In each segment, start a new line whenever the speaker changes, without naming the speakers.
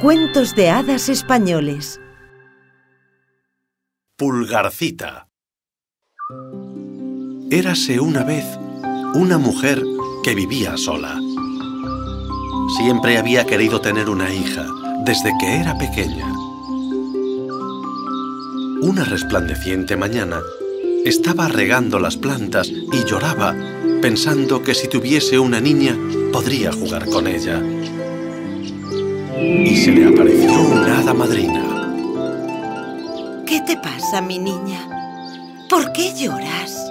Cuentos de hadas españoles.
Pulgarcita. Érase una vez una mujer que vivía sola. Siempre había querido tener una hija desde que era pequeña. Una resplandeciente mañana estaba regando las plantas y lloraba pensando que si tuviese una niña podría jugar con ella y se le apareció una hada madrina.
¿Qué te pasa, mi niña? ¿Por qué lloras?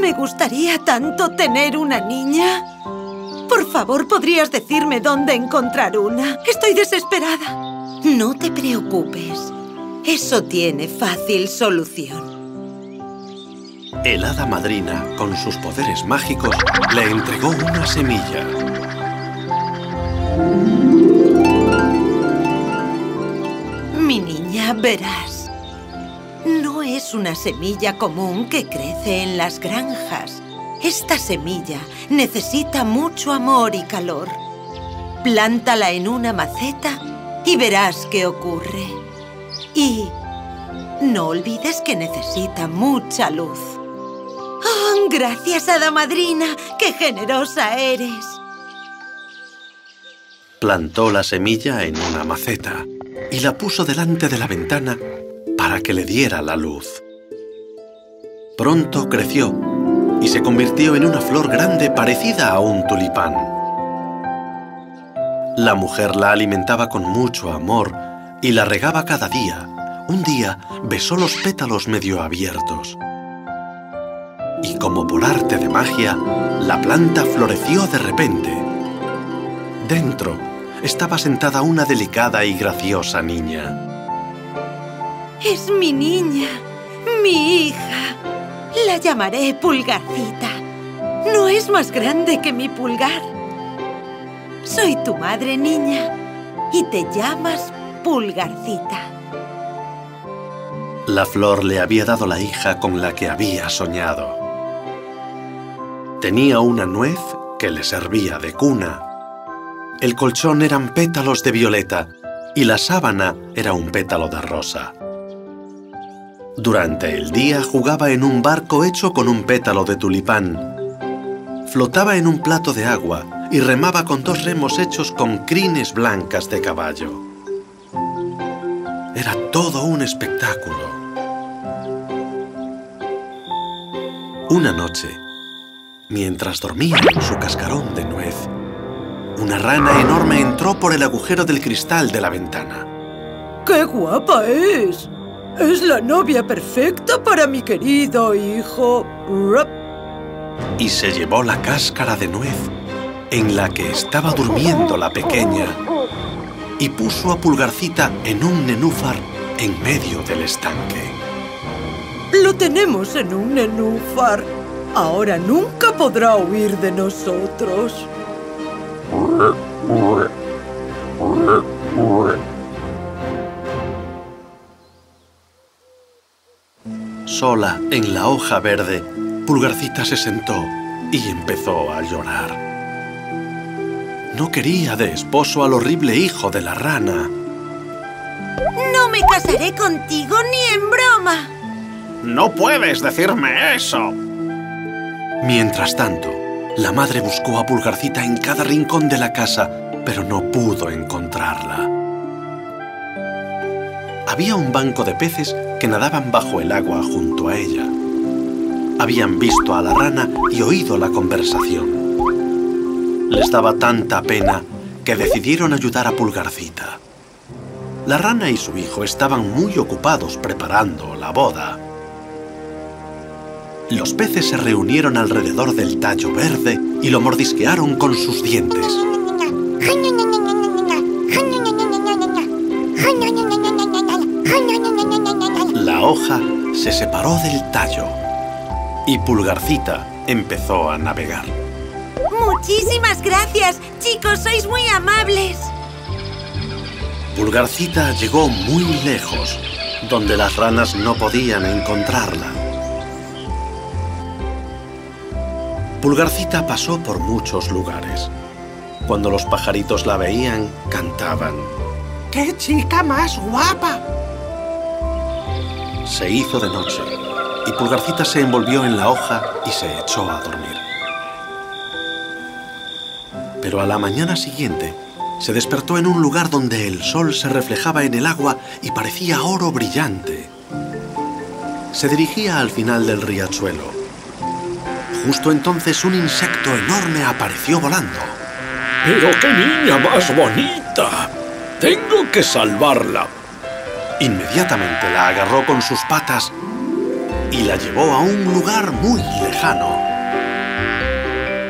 Me gustaría tanto tener una niña. Por favor, ¿podrías decirme dónde encontrar una? Estoy desesperada. No te preocupes. Eso tiene fácil solución.
El hada madrina, con sus poderes mágicos, le entregó una semilla.
Verás. No es una semilla común que crece en las granjas. Esta semilla necesita mucho amor y calor. Plántala en una maceta y verás qué ocurre. Y no olvides que necesita mucha luz. ¡Oh, gracias, Hada Madrina! ¡Qué generosa eres!
Plantó la semilla en una maceta y la puso delante de la ventana para que le diera la luz. Pronto creció y se convirtió en una flor grande parecida a un tulipán. La mujer la alimentaba con mucho amor y la regaba cada día. Un día besó los pétalos medio abiertos. Y como por arte de magia, la planta floreció de repente. Dentro estaba sentada una delicada y graciosa niña.
Es mi niña, mi hija. La llamaré Pulgarcita. No es más grande que mi pulgar. Soy tu madre, niña, y te llamas Pulgarcita.
La flor le había dado la hija con la que había soñado. Tenía una nuez que le servía de cuna. El colchón eran pétalos de violeta y la sábana era un pétalo de rosa. Durante el día jugaba en un barco hecho con un pétalo de tulipán. Flotaba en un plato de agua y remaba con dos remos hechos con crines blancas de caballo. Era todo un espectáculo. Una noche, mientras dormía en su cascarón de nuez, una rana enorme entró por el agujero del cristal de la ventana.
¡Qué guapa es! Es la novia perfecta para mi querido hijo.
Y se llevó la cáscara de nuez en la que estaba durmiendo la pequeña y puso a Pulgarcita en un nenúfar en medio del estanque.
Lo tenemos en un nenúfar. Ahora nunca podrá huir de nosotros.
Sola en la hoja verde, Pulgarcita se sentó y empezó a llorar. No quería de esposo al horrible hijo de la rana.
No me casaré contigo ni en broma.
¡No puedes decirme eso! Mientras tanto, la madre buscó a Pulgarcita en cada rincón de la casa, pero no pudo encontrarla. Había un banco de peces que nadaban bajo el agua junto a ella. Habían visto a la rana y oído la conversación. Les daba tanta pena que decidieron ayudar a Pulgarcita. La rana y su hijo estaban muy ocupados preparando la boda. Los peces se reunieron alrededor del tallo verde y lo mordisquearon con sus dientes. La hoja se separó del tallo y Pulgarcita empezó a navegar.
Muchísimas gracias, chicos, sois muy amables.
Pulgarcita llegó muy lejos, donde las ranas no podían encontrarla. Pulgarcita pasó por muchos lugares. Cuando los pajaritos la veían, cantaban.
¡Qué chica más guapa!
Se hizo de noche y Pulgarcita se envolvió en la hoja y se echó a dormir. Pero a la mañana siguiente se despertó en un lugar donde el sol se reflejaba en el agua y parecía oro brillante. Se dirigía al final del riachuelo. Justo entonces un insecto enorme apareció volando.
¡Pero qué niña más bonita! ¡Tengo que salvarla!
Inmediatamente la agarró con sus patas y la llevó a un lugar muy lejano.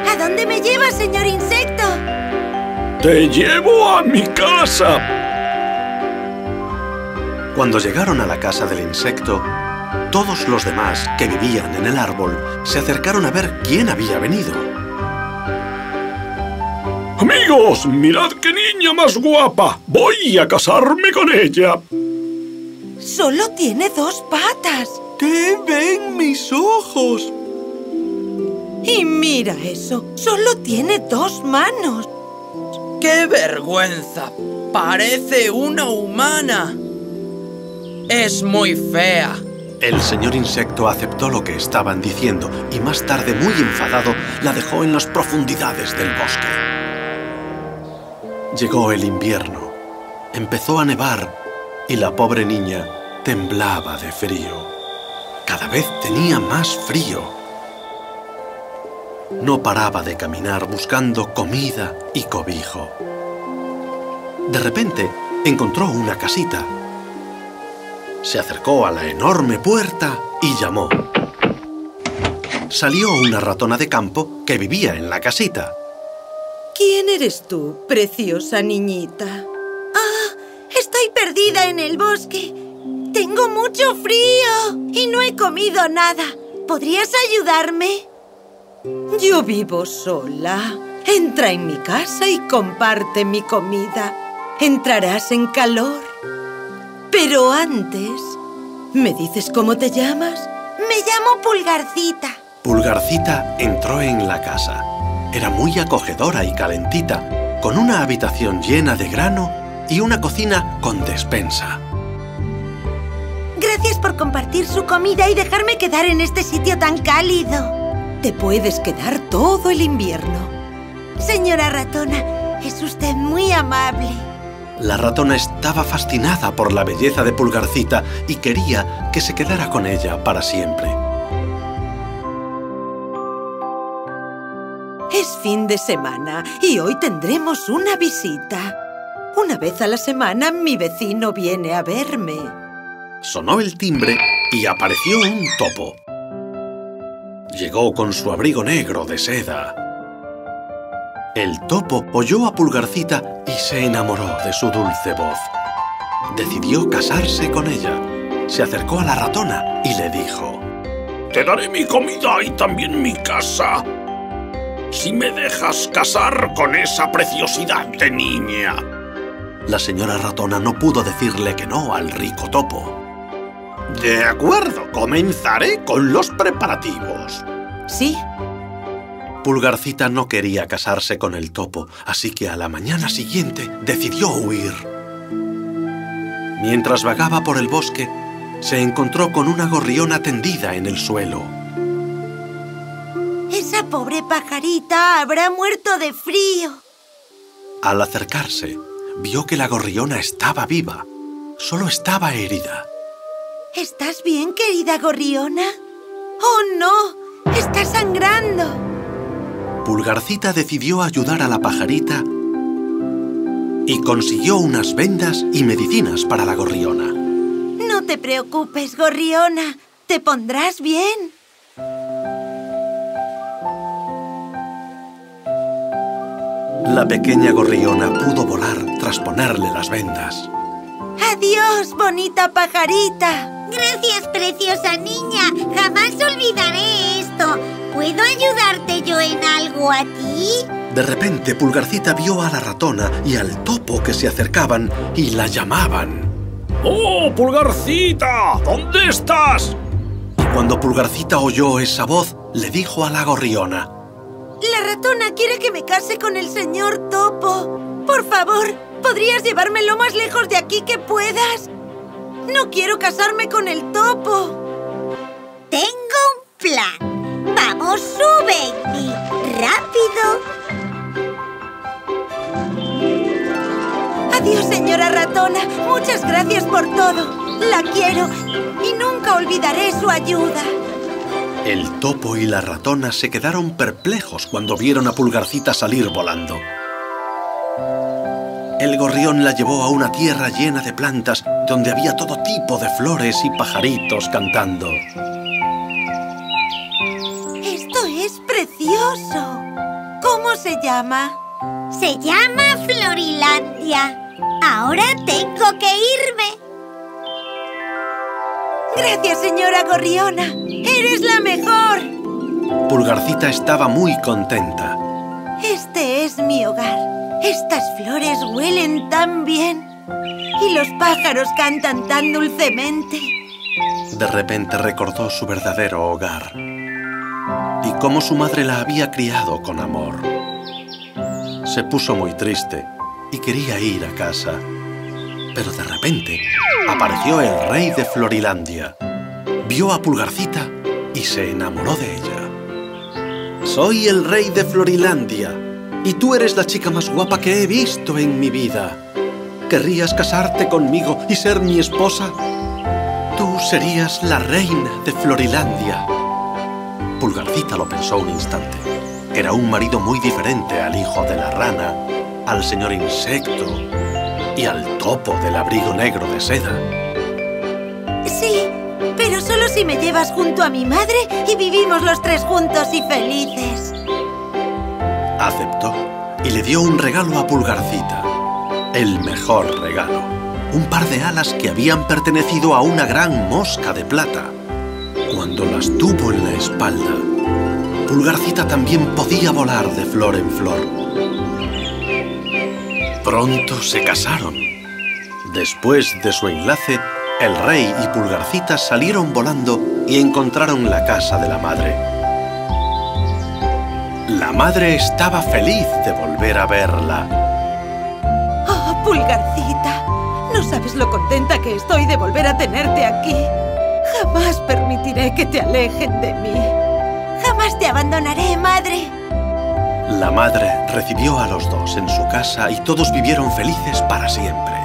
¿A dónde me lleva, señor insecto?
¡Te llevo a mi casa!
Cuando llegaron a la casa del insecto, todos los demás que vivían en el árbol se acercaron a ver quién había venido.
Amigos, mirad qué niña más guapa. Voy a casarme con ella.
Solo tiene dos patas.
¿Qué ven mis ojos?
Y mira eso, solo tiene dos manos.
¡Qué vergüenza! Parece una humana. Es muy fea.
El señor insecto aceptó lo que estaban diciendo y más tarde, muy enfadado, la dejó en las profundidades del bosque. Llegó el invierno. Empezó a nevar y la pobre niña temblaba de frío. Cada vez tenía más frío. No paraba de caminar buscando comida y cobijo. De repente encontró una casita. Se acercó a la enorme puerta y llamó. Salió una ratona de campo que vivía en la casita.
¿Quién eres tú, preciosa niñita? ¡Ah! Estoy perdida en el bosque. Tengo mucho frío y no he comido nada. ¿Podrías ayudarme? Yo vivo sola. Entra en mi casa y comparte mi comida. Entrarás en calor. Pero antes, ¿me dices cómo te llamas? Me llamo Pulgarcita.
Pulgarcita entró en la casa. Era muy acogedora y calentita, con una habitación llena de grano y una cocina con despensa.
Gracias por compartir su comida y dejarme quedar en este sitio tan cálido. Te puedes quedar todo el invierno. Señora ratona, es usted muy amable.
La ratona estaba fascinada por la belleza de Pulgarcita y quería que se quedara con ella para siempre.
Es fin de semana y hoy tendremos una visita. Una vez a la semana mi vecino viene a verme.
Sonó el timbre y apareció un topo. Llegó con su abrigo negro de seda. El topo oyó a Pulgarcita y se enamoró de su dulce voz. Decidió casarse con ella. Se acercó a la ratona y le dijo...
Te daré mi comida y también mi casa. Si me dejas casar con esa preciosidad de niña.
La señora ratona no pudo decirle que no al rico topo.
De acuerdo, comenzaré con los preparativos.
¿Sí?
Pulgarcita no quería casarse con el topo, así que a la mañana siguiente decidió huir. Mientras vagaba por el bosque, se encontró con una gorriona tendida en el suelo.
Esa pobre pajarita habrá muerto de frío.
Al acercarse, vio que la gorriona estaba viva. Solo estaba herida.
¿Estás bien, querida gorriona? ¡Oh, no! ¡Está sangrando!
Pulgarcita decidió ayudar a la pajarita y consiguió unas vendas y medicinas para la gorriona.
No te preocupes, gorriona. Te pondrás bien.
La pequeña gorriona pudo volar tras ponerle las vendas.
¡Adiós, bonita pajarita!
Gracias, preciosa niña. Jamás olvidaré esto. ¿Puedo ayudarte yo en algo a ti?
De repente, Pulgarcita vio a la ratona y al topo que se acercaban y la llamaban.
¡Oh, Pulgarcita! ¿Dónde estás?
Y cuando Pulgarcita oyó esa voz, le dijo a la gorriona.
La ratona quiere que me case con el señor Topo. Por favor, ¿podrías llevarme lo más lejos de aquí que puedas? No quiero casarme con el topo.
Tengo un plan. Sube, Amy. ¡Rápido!
Adiós, señora ratona. Muchas gracias por todo. La quiero y nunca olvidaré su ayuda.
El topo y la ratona se quedaron perplejos cuando vieron a Pulgarcita salir volando. El gorrión la llevó a una tierra llena de plantas donde había todo tipo de flores y pajaritos cantando.
Llama?
Se llama Florilandia. Ahora tengo que irme.
Gracias, señora gorriona. ¡Eres la mejor!
Pulgarcita estaba muy contenta.
Este es mi hogar. Estas flores huelen tan bien. Y los pájaros cantan tan dulcemente.
De repente recordó su verdadero hogar y cómo su madre la había criado con amor. Se puso muy triste y quería ir a casa. Pero de repente apareció el rey de Florilandia. Vio a Pulgarcita y se enamoró de ella. Soy el rey de Florilandia y tú eres la chica más guapa que he visto en mi vida. ¿Querrías casarte conmigo y ser mi esposa? Tú serías la reina de Florilandia. Pulgarcita lo pensó un instante. Era un marido muy diferente al hijo de la rana, al señor insecto y al topo del abrigo negro de seda.
Sí, pero solo si me llevas junto a mi madre y vivimos los tres juntos y felices.
Aceptó y le dio un regalo a Pulgarcita. El mejor regalo. Un par de alas que habían pertenecido a una gran mosca de plata. Cuando las tuvo en la espalda, Pulgarcita también podía volar de flor en flor. Pronto se casaron. Después de su enlace, el rey y Pulgarcita salieron volando y encontraron la casa de la madre. La madre estaba feliz de volver a verla.
¡Oh, Pulgarcita! No sabes lo contenta que estoy de volver a tenerte aquí. Jamás permitiré que te alejen de mí. Abandonaré, madre.
La madre recibió a los dos en su casa y todos vivieron felices para siempre.